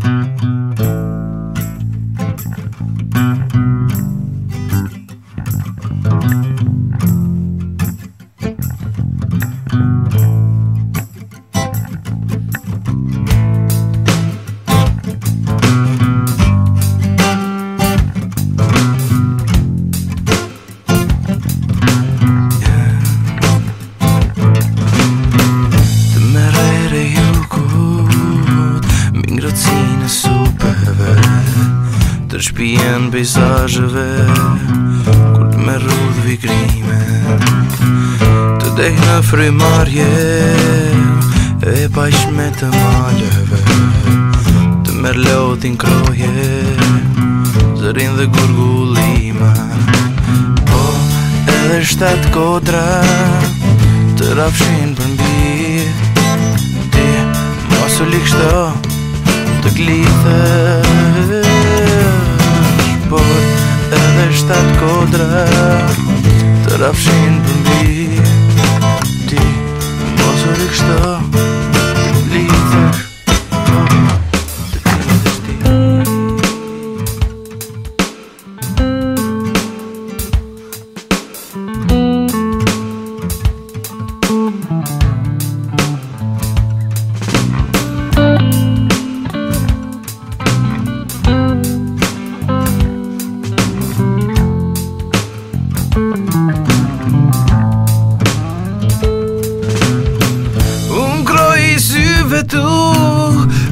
Thank you. Ndër shpijen Kut Kur të me rrullë vikrime Të dejna frimarje E pashme të maljeve Të me rlotin kroje Zërin dhe gurgullime Po, edhe shtatë kodra Të rapshin për mbi Ti, mosu likshto Të Të glithë me shtatë kodra Të rafshin për mbi Ti, mos u rikështë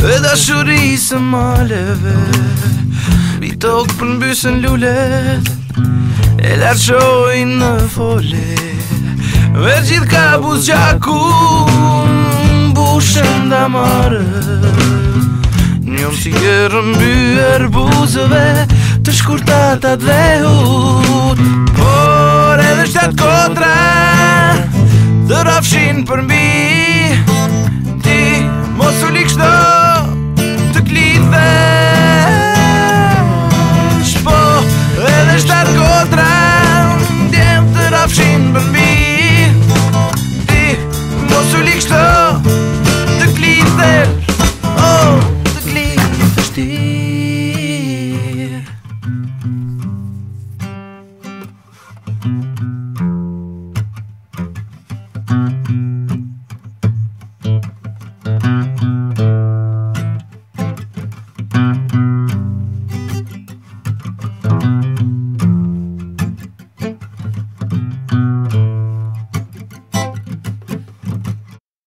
E dashurisë maleve Bi tokë për nbysën lullet E larqojnë në fole Vërë gjithë ka buzë gjaku Bushën dhe marë Njëm si buzëve Të shkurtat atë dhehut Por edhe shtetë kotra Dhe rafshin për mbi